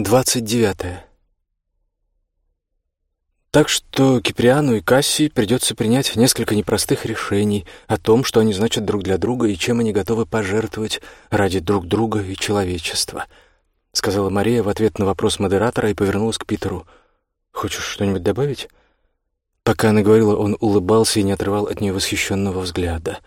Двадцать девятое. Так что Киприану и Кассии придется принять несколько непростых решений о том, что они значат друг для друга и чем они готовы пожертвовать ради друг друга и человечества, — сказала Мария в ответ на вопрос модератора и повернулась к Питеру. «Хочешь что-нибудь добавить?» Пока она говорила, он улыбался и не отрывал от нее восхищенного взгляда.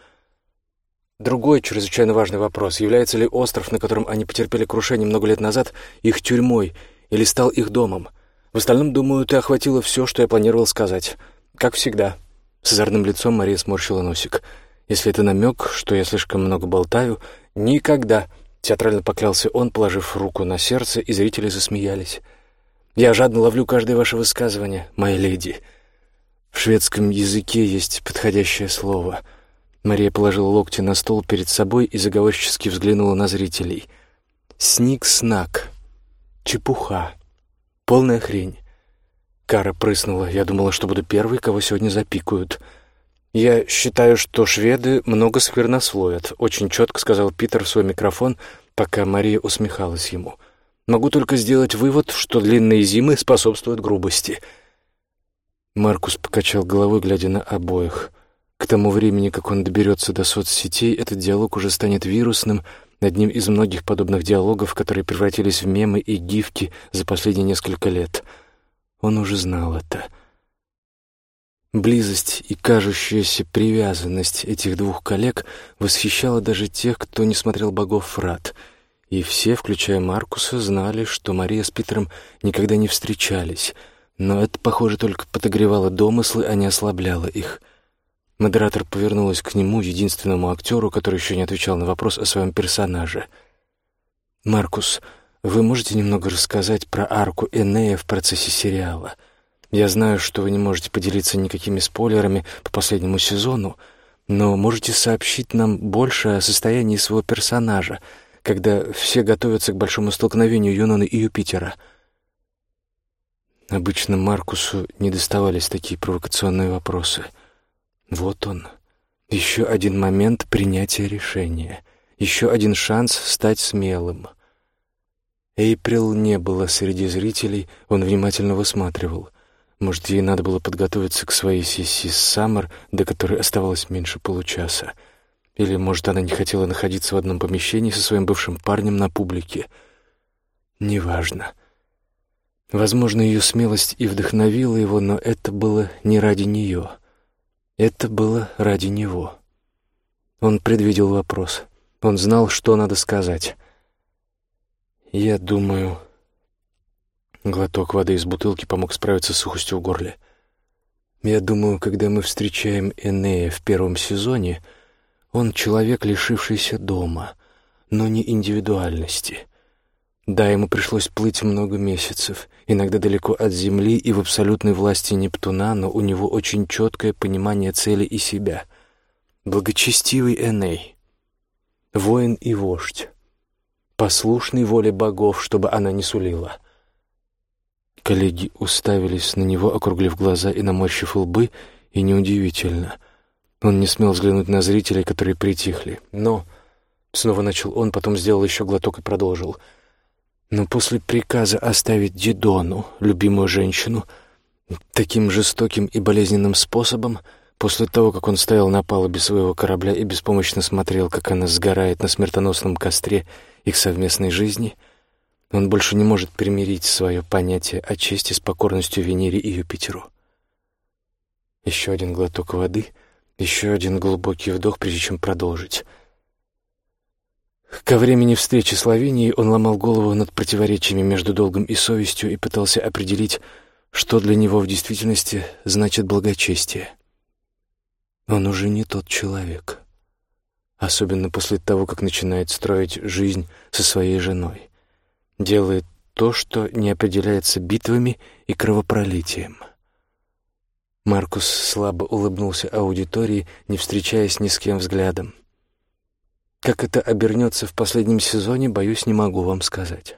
Другой чрезвычайно важный вопрос. Является ли остров, на котором они потерпели крушение много лет назад, их тюрьмой или стал их домом? В остальном, думаю, ты охватила все, что я планировал сказать. Как всегда. С озорным лицом Мария сморщила носик. Если это намек, что я слишком много болтаю, никогда. Театрально поклялся он, положив руку на сердце, и зрители засмеялись. Я жадно ловлю каждое ваше высказывание, моя леди. В шведском языке есть подходящее слово — Мария положила локти на стол перед собой и заговорчески взглянула на зрителей. «Сник-снак. Чепуха. Полная хрень». Кара прыснула. «Я думала, что буду первой, кого сегодня запикают». «Я считаю, что шведы много сквернословят», — очень четко сказал Питер в свой микрофон, пока Мария усмехалась ему. «Могу только сделать вывод, что длинные зимы способствуют грубости». Маркус покачал головой, глядя на обоих — к тому времени, как он доберется до соцсетей, этот диалог уже станет вирусным, одним из многих подобных диалогов, которые превратились в мемы и гифки за последние несколько лет. Он уже знал это. Близость и кажущаяся привязанность этих двух коллег восхищала даже тех, кто не смотрел «Богов Фрат», и все, включая Маркуса, знали, что Мария с Питером никогда не встречались, но это, похоже, только подогревало домыслы, а не ослабляло их — Модератор повернулась к нему, единственному актеру, который еще не отвечал на вопрос о своем персонаже. «Маркус, вы можете немного рассказать про арку Энея в процессе сериала? Я знаю, что вы не можете поделиться никакими спойлерами по последнему сезону, но можете сообщить нам больше о состоянии своего персонажа, когда все готовятся к большому столкновению Юноны и Юпитера». Обычно Маркусу не доставались такие провокационные вопросы — вот он. Еще один момент принятия решения. Еще один шанс стать смелым. Эйприл не было среди зрителей, он внимательно высматривал. Может, ей надо было подготовиться к своей сессии с Саммер, до которой оставалось меньше получаса. Или, может, она не хотела находиться в одном помещении со своим бывшим парнем на публике. Неважно. Возможно, ее смелость и вдохновила его, но это было не ради нее. Это было ради него. Он предвидел вопрос. Он знал, что надо сказать. «Я думаю...» Глоток воды из бутылки помог справиться с сухостью в горле. «Я думаю, когда мы встречаем Энея в первом сезоне, он человек, лишившийся дома, но не индивидуальности. Да, ему пришлось плыть много месяцев, иногда далеко от Земли и в абсолютной власти Нептуна, но у него очень четкое понимание цели и себя. Благочестивый Эней, воин и вождь, послушный воле богов, чтобы она не сулила. Коллеги уставились на него, округлив глаза и наморщив лбы, и неудивительно. Он не смел взглянуть на зрителей, которые притихли. Но... Снова начал он, потом сделал еще глоток и продолжил — но после приказа оставить Дидону, любимую женщину, таким жестоким и болезненным способом, после того, как он стоял на палубе своего корабля и беспомощно смотрел, как она сгорает на смертоносном костре их совместной жизни, он больше не может примирить свое понятие о чести с покорностью Венере и Юпитеру. Еще один глоток воды, еще один глубокий вдох, прежде чем продолжить — Ко времени встречи с Лавинией он ломал голову над противоречиями между долгом и совестью и пытался определить, что для него в действительности значит благочестие. Он уже не тот человек. Особенно после того, как начинает строить жизнь со своей женой. Делает то, что не определяется битвами и кровопролитием. Маркус слабо улыбнулся аудитории, не встречаясь ни с кем взглядом. Как это обернется в последнем сезоне, боюсь, не могу вам сказать.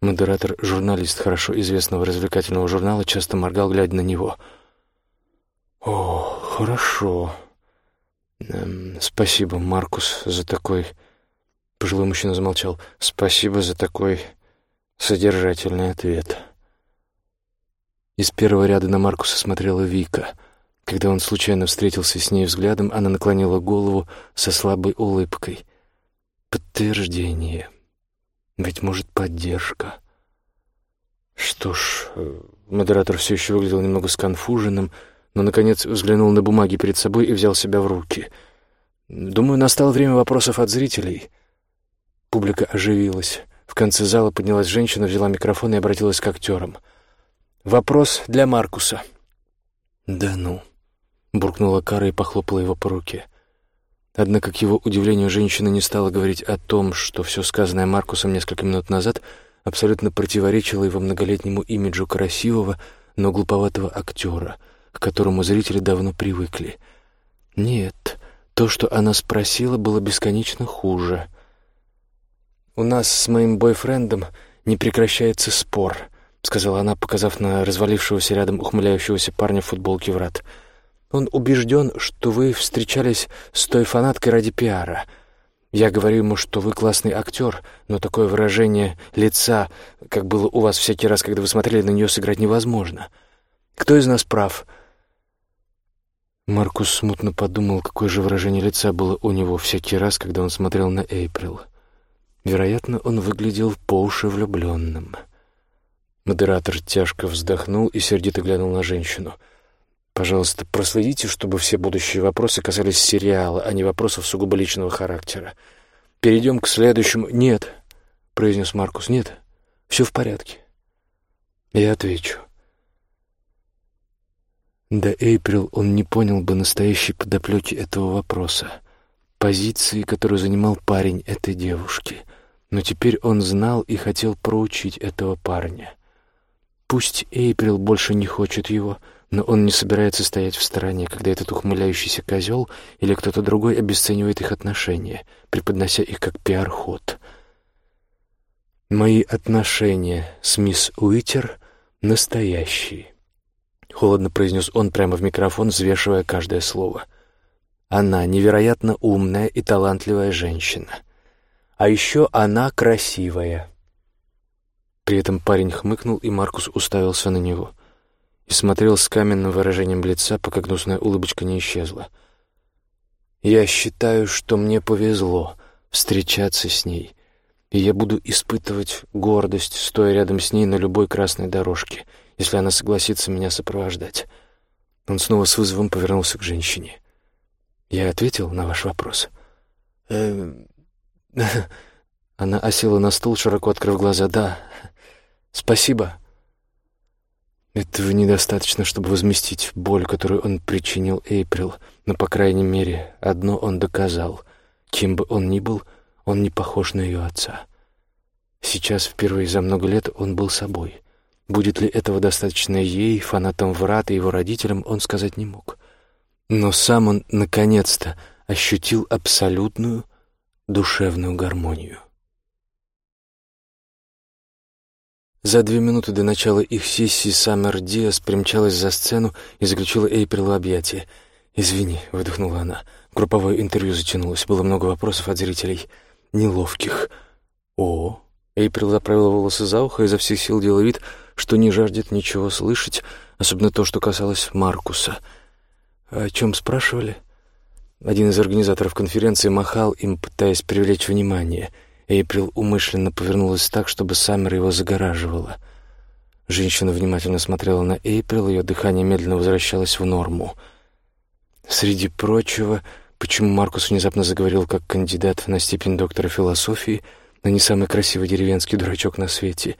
Модератор, журналист хорошо известного развлекательного журнала, часто моргал, глядя на него. «О, хорошо. Эм, спасибо, Маркус, за такой...» Пожилой мужчина замолчал. «Спасибо за такой Содержательный ответ. Из первого ряда на Маркуса смотрела Вика. Когда он случайно встретился с ней взглядом, она наклонила голову со слабой улыбкой. Подтверждение. Быть может, поддержка. Что ж, э, модератор все еще выглядел немного сконфуженным, но, наконец, взглянул на бумаги перед собой и взял себя в руки. «Думаю, настало время вопросов от зрителей». Публика оживилась. В конце зала поднялась женщина, взяла микрофон и обратилась к актерам. «Вопрос для Маркуса». «Да ну», — буркнула Кара и похлопала его по руке. Однако, к его удивлению, женщина не стала говорить о том, что все сказанное Маркусом несколько минут назад абсолютно противоречило его многолетнему имиджу красивого, но глуповатого актера, к которому зрители давно привыкли. Нет, то, что она спросила, было бесконечно хуже. «У нас с моим бойфрендом не прекращается спор», — сказала она, показав на развалившегося рядом ухмыляющегося парня в футболке врат. «Я он убежден, что вы встречались с той фанаткой ради пиара. Я говорю ему, что вы классный актер, но такое выражение лица, как было у вас всякий раз, когда вы смотрели на нее, сыграть невозможно. Кто из нас прав?» Маркус смутно подумал, какое же выражение лица было у него всякий раз, когда он смотрел на Эйприл. Вероятно, он выглядел по уши влюбленным. Модератор тяжко вздохнул и сердито глянул на женщину — Пожалуйста, проследите, чтобы все будущие вопросы касались сериала, а не вопросов сугубо личного характера. Перейдем к следующему. Нет, произнес Маркус. Нет, все в порядке. Я отвечу. До Эйприл он не понял бы настоящей подоплеки этого вопроса, позиции, которую занимал парень этой девушки. Но теперь он знал и хотел проучить этого парня. Пусть Эйприл больше не хочет его, — но он не собирается стоять в стороне, когда этот ухмыляющийся козел или кто-то другой обесценивает их отношения, преподнося их как пиар-ход. «Мои отношения с мисс Уитер настоящие», — холодно произнес он прямо в микрофон, взвешивая каждое слово. «Она невероятно умная и талантливая женщина. А еще она красивая». При этом парень хмыкнул, и Маркус уставился на него — и смотрел с каменным выражением лица, пока гнусная улыбочка не исчезла. «Я считаю, что мне повезло встречаться с ней, и я буду испытывать гордость, стоя рядом с ней на любой красной дорожке, если она согласится меня сопровождать». Он снова с вызовом повернулся к женщине. «Я ответил на ваш вопрос?» «Эм...» Она осела на стул, широко открыв глаза. «Да, спасибо». Этого недостаточно, чтобы возместить боль, которую он причинил Эйприл, но, по крайней мере, одно он доказал. Кем бы он ни был, он не похож на ее отца. Сейчас, впервые за много лет, он был собой. Будет ли этого достаточно ей, фанатам врат и его родителям, он сказать не мог. Но сам он, наконец-то, ощутил абсолютную душевную гармонию. За две минуты до начала их сессии Саммер Диас примчалась за сцену и заключила Эйприл в. «Извини», — выдохнула она. Групповое интервью затянулось, было много вопросов от зрителей. Неловких. «О!» Эйприл заправила волосы за ухо и изо всех сил делала вид, что не жаждет ничего слышать, особенно то, что касалось Маркуса. «О чем спрашивали?» Один из организаторов конференции махал им, пытаясь привлечь внимание — Эйприл умышленно повернулась так, чтобы Саммер его загораживала. Женщина внимательно смотрела на Эйприл, ее дыхание медленно возвращалось в норму. Среди прочего, почему Маркус внезапно заговорил как кандидат на степень доктора философии, но не самый красивый деревенский дурачок на свете?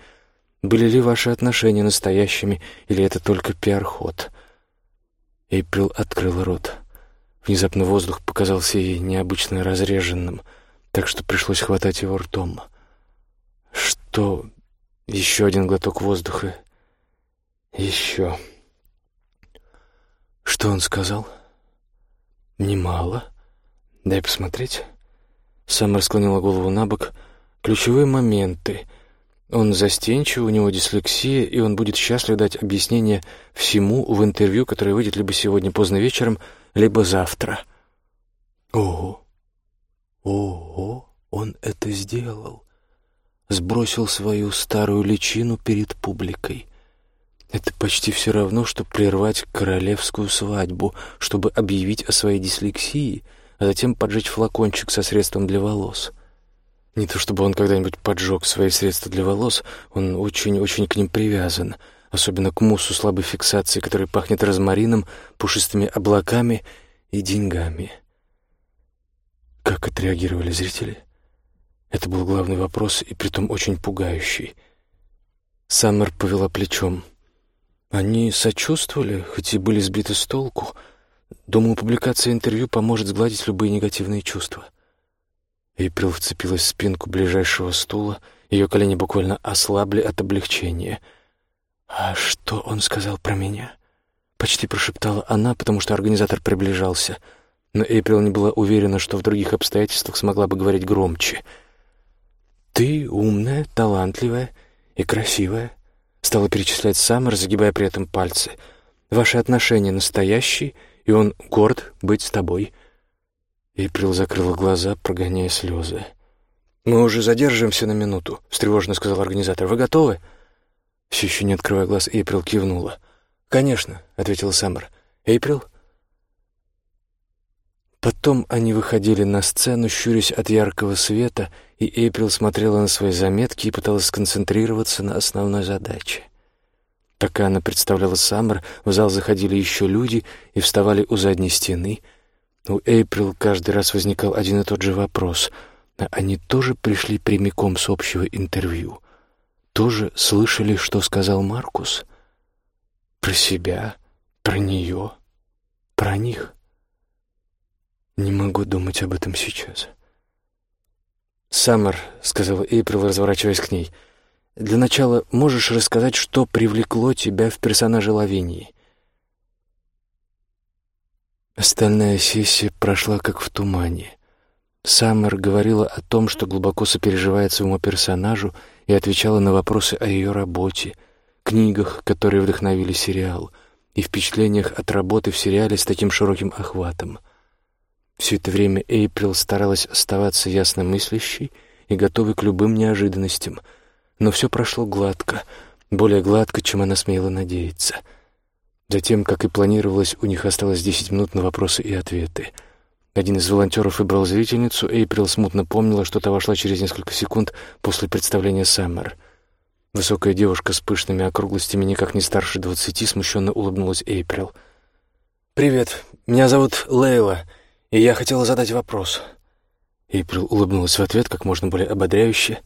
Были ли ваши отношения настоящими, или это только пиар-ход? Эйприл открыла рот. Внезапно воздух показался ей необычно разреженным — так что пришлось хватать его ртом. Что? Еще один глоток воздуха. Еще. Что он сказал? Немало. Дай посмотреть. Сам расклонила голову на бок. Ключевые моменты. Он застенчив, у него дислексия, и он будет счастлив дать объяснение всему в интервью, которое выйдет либо сегодня поздно вечером, либо завтра. Ого! Ого, он это сделал. сбросил свою старую личину перед публикой. Это почти все равно, что прервать королевскую свадьбу, чтобы объявить о своей дислексии, а затем поджечь флакончик со средством для волос. Не то чтобы он когда-нибудь поджег свои средства для волос, он очень-очень к ним привязан, особенно к муссу слабой фиксации, который пахнет розмарином, пушистыми облаками и деньгами. Как отреагировали зрители? Это был главный вопрос, и притом очень пугающий. Саммер повела плечом. Они сочувствовали, хоть и были сбиты с толку. Думаю, публикация интервью поможет сгладить любые негативные чувства. Эйприл вцепилась в спинку ближайшего стула, ее колени буквально ослабли от облегчения. «А что он сказал про меня?» Почти прошептала она, потому что организатор приближался. Но Эйприл не была уверена, что в других обстоятельствах смогла бы говорить громче. «Ты умная, талантливая и красивая», — стала перечислять Саммер, загибая при этом пальцы. «Ваши отношения настоящие, и он горд быть с тобой». Эйприл закрыла глаза, прогоняя слезы. «Мы уже задерживаемся на минуту», — встревоженно сказал организатор. «Вы готовы?» Все еще не открывая глаз, Эйприл кивнула. «Конечно», — ответила Саммер. «Эйприл?» Потом они выходили на сцену, щурясь от яркого света, и Эйприл смотрела на свои заметки и пыталась сконцентрироваться на основной задаче. Пока она представляла Саммер, в зал заходили еще люди и вставали у задней стены — у Эйприл каждый раз возникал один и тот же вопрос. А они тоже пришли прямиком с общего интервью? Тоже слышали, что сказал Маркус? Про себя, про нее, про них? Не могу думать об этом сейчас. «Саммер», — сказала Эйприл, разворачиваясь к ней, — «для начала можешь рассказать, что привлекло тебя в персонаже Лавинии?» Остальная сессия прошла как в тумане. Саммер говорила о том, что глубоко сопереживает своему персонажу и отвечала на вопросы о ее работе, книгах, которые вдохновили сериал, и впечатлениях от работы в сериале с таким широким охватом. Все это время Эйприл старалась оставаться ясномыслящей и готовой к любым неожиданностям, но все прошло гладко, более гладко, чем она смела надеяться — Затем, как и планировалось, у них осталось десять минут на вопросы и ответы. Один из волонтеров выбрал зрительницу, Эйприл смутно помнила, что та вошла через несколько секунд после представления Саммер. Высокая девушка с пышными округлостями, никак не старше двадцати, смущенно улыбнулась Эйприл. «Привет, меня зовут Лейла, и я хотела задать вопрос». Эйприл улыбнулась в ответ как можно более ободряюще.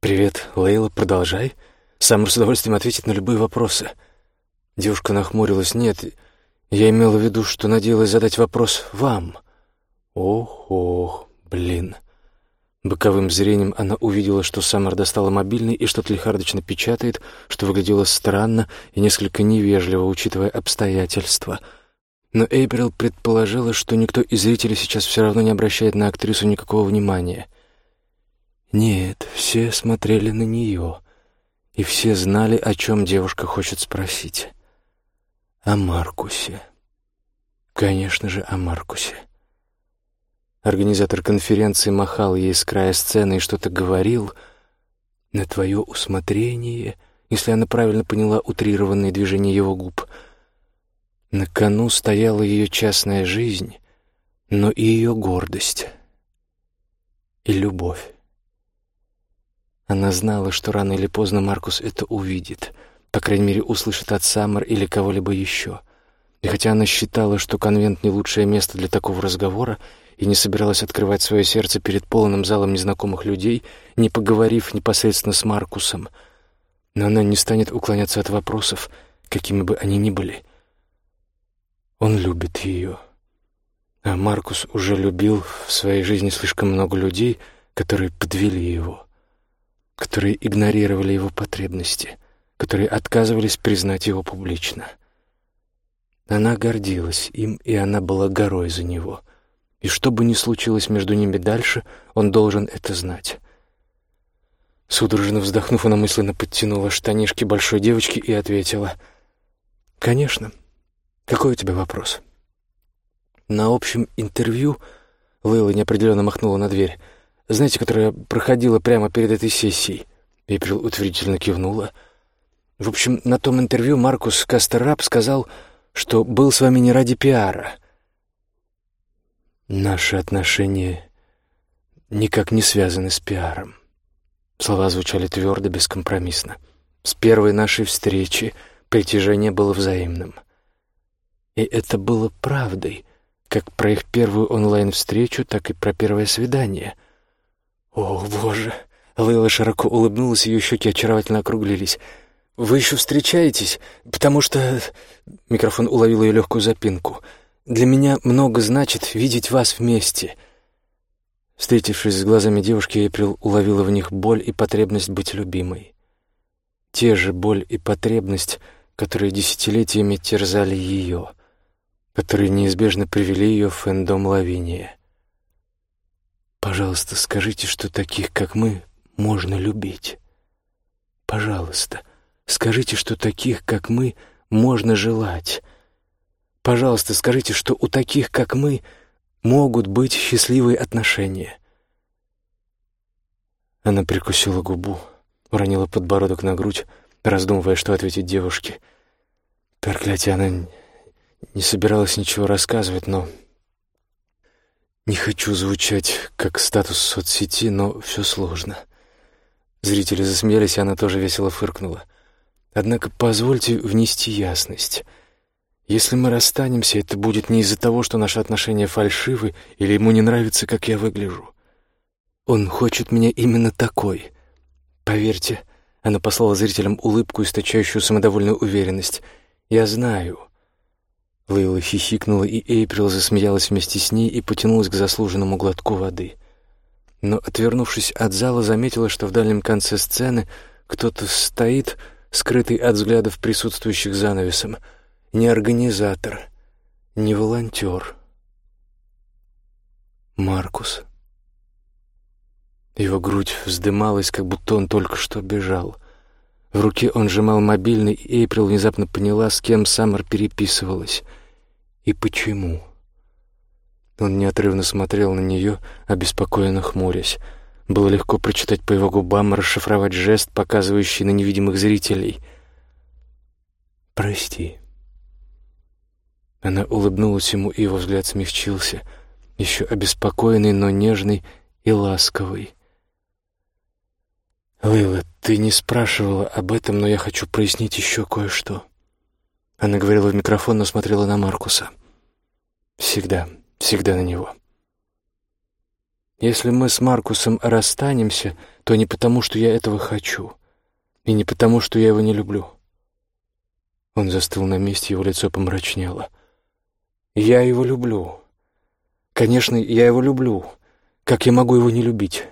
«Привет, Лейла, продолжай. Саммер с удовольствием ответит на любые вопросы». Девушка нахмурилась. «Нет, я имела в виду, что надеялась задать вопрос вам». «Ох, ох, блин». Боковым зрением она увидела, что Саммер достала мобильный и что-то лихорадочно печатает, что выглядело странно и несколько невежливо, учитывая обстоятельства. Но Эйприл предположила, что никто из зрителей сейчас все равно не обращает на актрису никакого внимания. Нет, все смотрели на нее, и все знали, о чем девушка хочет спросить. О Маркусе. Конечно же, о Маркусе. Организатор конференции махал ей с края сцены и что-то говорил. На твое усмотрение, если она правильно поняла утрированные движения его губ. На кону стояла ее частная жизнь, но и ее гордость. И любовь. Она знала, что рано или поздно Маркус это увидит — по крайней мере, услышит от Саммер или кого-либо еще. И хотя она считала, что конвент не лучшее место для такого разговора, и не собиралась открывать свое сердце перед полным залом незнакомых людей, не поговорив непосредственно с Маркусом, но она не станет уклоняться от вопросов, какими бы они ни были. Он любит ее. А Маркус уже любил в своей жизни слишком много людей, которые подвели его, которые игнорировали его потребности — которые отказывались признать его публично. Она гордилась им, и она была горой за него. И что бы ни случилось между ними дальше, он должен это знать. Судорожно вздохнув, она мысленно подтянула штанишки большой девочки и ответила. «Конечно. Какой у тебя вопрос?» На общем интервью Лейла неопределенно махнула на дверь. «Знаете, которая проходила прямо перед этой сессией?» Эйприл утвердительно кивнула. В общем, на том интервью Маркус Кастеррап сказал, что был с вами не ради пиара. Наши отношения никак не связаны с пиаром. Слова звучали твердо, бескомпромиссно. С первой нашей встречи притяжение было взаимным. И это было правдой, как про их первую онлайн-встречу, так и про первое свидание. «О, Боже!» Лейла широко улыбнулась, ее щеки очаровательно округлились. «Вы еще встречаетесь? Потому что...» Микрофон уловил ее легкую запинку. «Для меня много значит видеть вас вместе». Встретившись с глазами девушки, Эйприл уловила в них боль и потребность быть любимой. Те же боль и потребность, которые десятилетиями терзали ее, которые неизбежно привели ее в фэндом Лавиния. «Пожалуйста, скажите, что таких, как мы, можно любить. Пожалуйста, скажите, что таких, как мы, можно желать. Пожалуйста, скажите, что у таких, как мы, могут быть счастливые отношения. Она прикусила губу, уронила подбородок на грудь, раздумывая, что ответить девушке. Проклятие, она не собиралась ничего рассказывать, но... Не хочу звучать как статус соцсети, но все сложно. Зрители засмеялись, и она тоже весело фыркнула. Однако позвольте внести ясность. Если мы расстанемся, это будет не из-за того, что наши отношения фальшивы или ему не нравится, как я выгляжу. Он хочет меня именно такой. Поверьте, она послала зрителям улыбку, источающую самодовольную уверенность. Я знаю. Лейла хихикнула, и Эйприл засмеялась вместе с ней и потянулась к заслуженному глотку воды но, отвернувшись от зала, заметила, что в дальнем конце сцены кто-то стоит, скрытый от взглядов присутствующих занавесом. Не организатор, не волонтер. Маркус. Его грудь вздымалась, как будто он только что бежал. В руке он сжимал мобильный, и Эйприл внезапно поняла, с кем Саммер переписывалась и почему. Он неотрывно смотрел на нее, обеспокоенно хмурясь. Было легко прочитать по его губам и расшифровать жест, показывающий на невидимых зрителей. «Прости». Она улыбнулась ему, и его взгляд смягчился, еще обеспокоенный, но нежный и ласковый. «Лейла, ты не спрашивала об этом, но я хочу прояснить еще кое-что». Она говорила в микрофон, но смотрела на Маркуса. «Всегда, всегда на него. Если мы с Маркусом расстанемся, то не потому, что я этого хочу, и не потому, что я его не люблю. Он застыл на месте, его лицо помрачнело. Я его люблю. Конечно, я его люблю. Как я могу его не любить?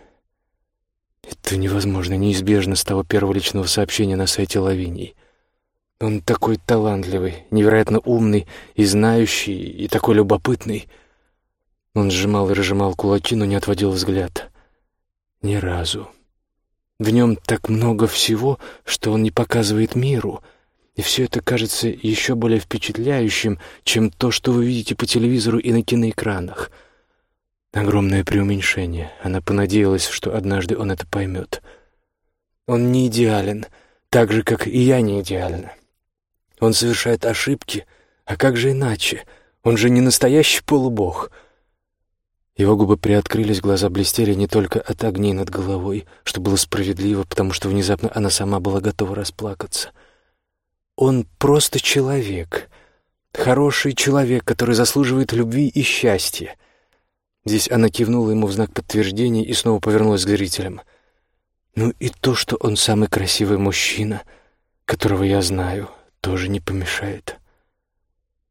Это невозможно, неизбежно с того первого личного сообщения на сайте Лавинии. Он такой талантливый, невероятно умный и знающий, и такой любопытный — он сжимал и разжимал кулаки, но не отводил взгляд. Ни разу. В нем так много всего, что он не показывает миру, и все это кажется еще более впечатляющим, чем то, что вы видите по телевизору и на киноэкранах. Огромное преуменьшение. Она понадеялась, что однажды он это поймет. Он не идеален, так же, как и я не идеальна. Он совершает ошибки, а как же иначе? Он же не настоящий полубог — его губы приоткрылись, глаза блестели не только от огней над головой, что было справедливо, потому что внезапно она сама была готова расплакаться. Он просто человек, хороший человек, который заслуживает любви и счастья. Здесь она кивнула ему в знак подтверждения и снова повернулась к зрителям. Ну и то, что он самый красивый мужчина, которого я знаю, тоже не помешает.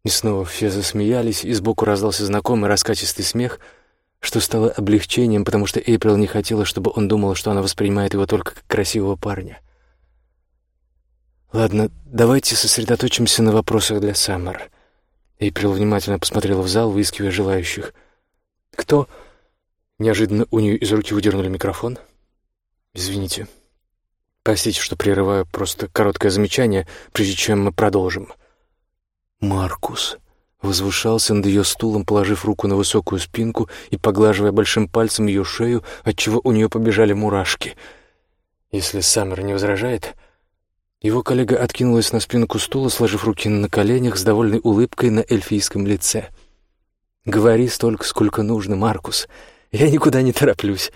И снова все засмеялись, и сбоку раздался знакомый раскатистый смех — что стало облегчением, потому что Эйприл не хотела, чтобы он думал, что она воспринимает его только как красивого парня. «Ладно, давайте сосредоточимся на вопросах для Саммер». Эйприл внимательно посмотрела в зал, выискивая желающих. «Кто?» Неожиданно у нее из руки выдернули микрофон. «Извините. Простите, что прерываю, просто короткое замечание, прежде чем мы продолжим». «Маркус», возвышался над ее стулом, положив руку на высокую спинку и поглаживая большим пальцем ее шею, отчего у нее побежали мурашки. если Саммер не возражает. Его коллега откинулась на спинку стула, сложив руки на коленях с довольной улыбкой на эльфийском лице. «Говори столько, сколько нужно, Маркус. Я никуда не тороплюсь».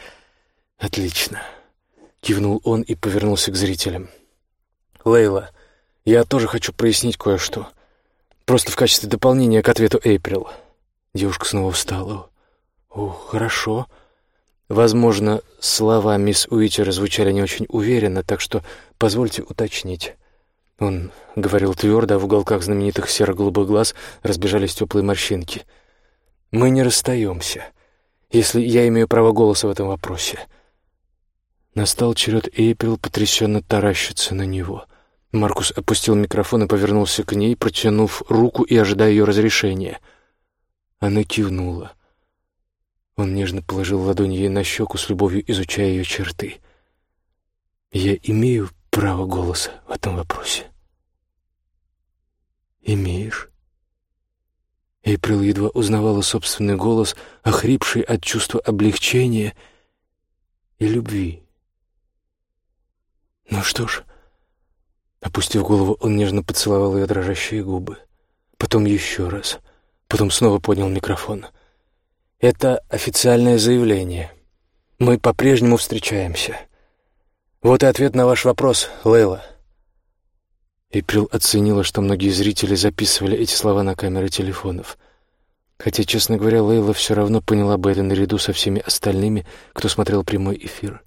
«Отлично», — кивнул он и повернулся к зрителям. «Лейла, я тоже хочу прояснить кое-что. Просто в качестве дополнения к ответу Эйприл». Девушка снова встала. «О, хорошо». Возможно, слова мисс Уитера звучали не очень уверенно, так что позвольте уточнить. Он говорил твердо, а в уголках знаменитых серо-голубых глаз разбежались теплые морщинки. «Мы не расстаемся, если я имею право голоса в этом вопросе». Настал черед Эйприл потрясенно таращиться на него. Маркус опустил микрофон и повернулся к ней, протянув руку и ожидая ее разрешения. Она кивнула. Он нежно положил ладонь ей на щеку, с любовью изучая ее черты. «Я имею право голоса в этом вопросе?» «Имеешь?» Эйприл едва узнавала собственный голос, охрипший от чувства облегчения и любви. «Ну что ж...» Опустив голову, он нежно поцеловал ее дрожащие губы. Потом еще раз. Потом снова поднял микрофон — это официальное заявление. Мы по-прежнему встречаемся. Вот и ответ на ваш вопрос, Лейла. Эйприл оценила, что многие зрители записывали эти слова на камеры телефонов. Хотя, честно говоря, Лейла все равно поняла бы это наряду со всеми остальными, кто смотрел прямой эфир.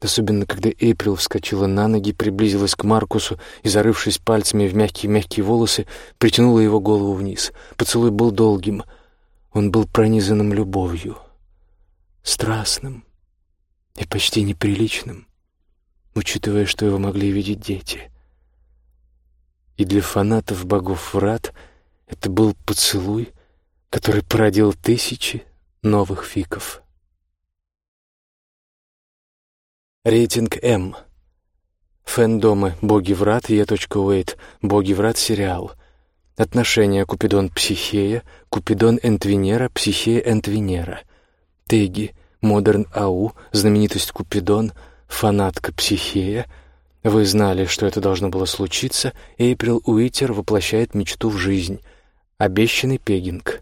Особенно, когда Эйприл вскочила на ноги, приблизилась к Маркусу и, зарывшись пальцами в мягкие-мягкие волосы, притянула его голову вниз. Поцелуй был долгим — он был пронизанным любовью, страстным и почти неприличным, учитывая, что его могли видеть дети. И для фанатов богов врат это был поцелуй, который породил тысячи новых фиков. Рейтинг М. Фэндомы «Боги врат», Е.Уэйт, «Боги врат» сериал. Отношения Купидон-Психея, Купидон-Энтвенера, Психея-Энтвенера. Теги, Модерн Ау, знаменитость Купидон, фанатка Психея. Вы знали, что это должно было случиться. Эйприл Уитер воплощает мечту в жизнь. Обещанный пегинг.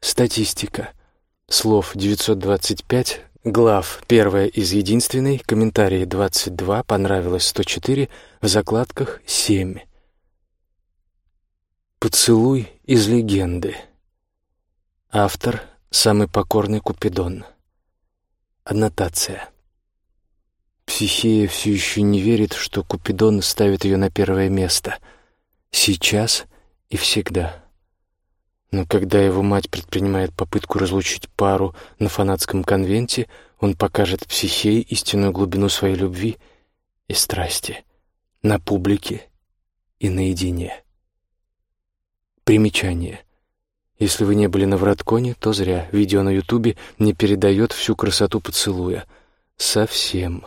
Статистика. Слов 925, глав первая из единственной, комментарии 22, понравилось 104, в закладках 7. Поцелуй из легенды. Автор — самый покорный Купидон. Аннотация. Психея все еще не верит, что Купидон ставит ее на первое место. Сейчас и всегда. Но когда его мать предпринимает попытку разлучить пару на фанатском конвенте, он покажет Психее истинную глубину своей любви и страсти на публике и наедине. Примечание. Если вы не были на Вратконе, то зря. Видео на Ютубе не передает всю красоту поцелуя. Совсем.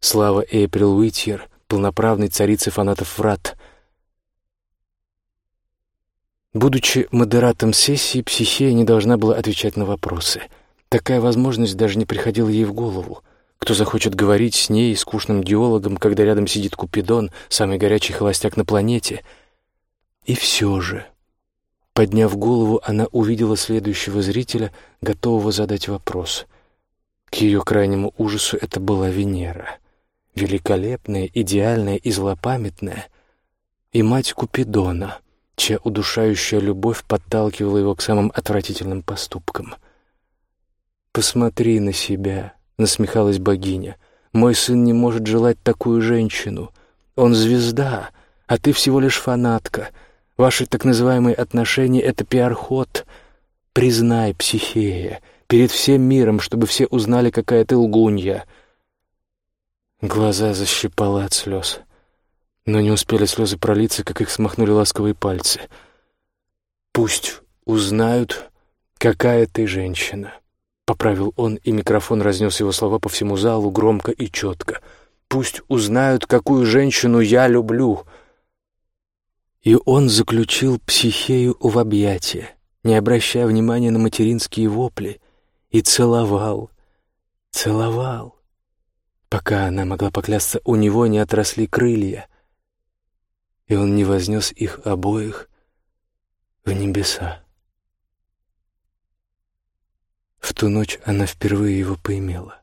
Слава Эйприл Уитьер, полноправной царицы фанатов Врат. Будучи модератом сессии, Психея не должна была отвечать на вопросы. Такая возможность даже не приходила ей в голову. Кто захочет говорить с ней, скучным геологом, когда рядом сидит Купидон, самый горячий холостяк на планете? И все же... Подняв голову, она увидела следующего зрителя, готового задать вопрос. К ее крайнему ужасу это была Венера. Великолепная, идеальная и злопамятная. И мать Купидона, чья удушающая любовь подталкивала его к самым отвратительным поступкам. «Посмотри на себя», — насмехалась богиня. «Мой сын не может желать такую женщину. Он звезда, а ты всего лишь фанатка». Ваши так называемые отношения — это пиар-ход. Признай, психея, перед всем миром, чтобы все узнали, какая ты лгунья». Глаза защипало от слез. Но не успели слезы пролиться, как их смахнули ласковые пальцы. «Пусть узнают, какая ты женщина», — поправил он, и микрофон разнес его слова по всему залу громко и четко. «Пусть узнают, какую женщину я люблю», — и он заключил психею в объятия, не обращая внимания на материнские вопли, и целовал, целовал, пока она могла поклясться, у него не отросли крылья, и он не вознес их обоих в небеса. В ту ночь она впервые его поимела.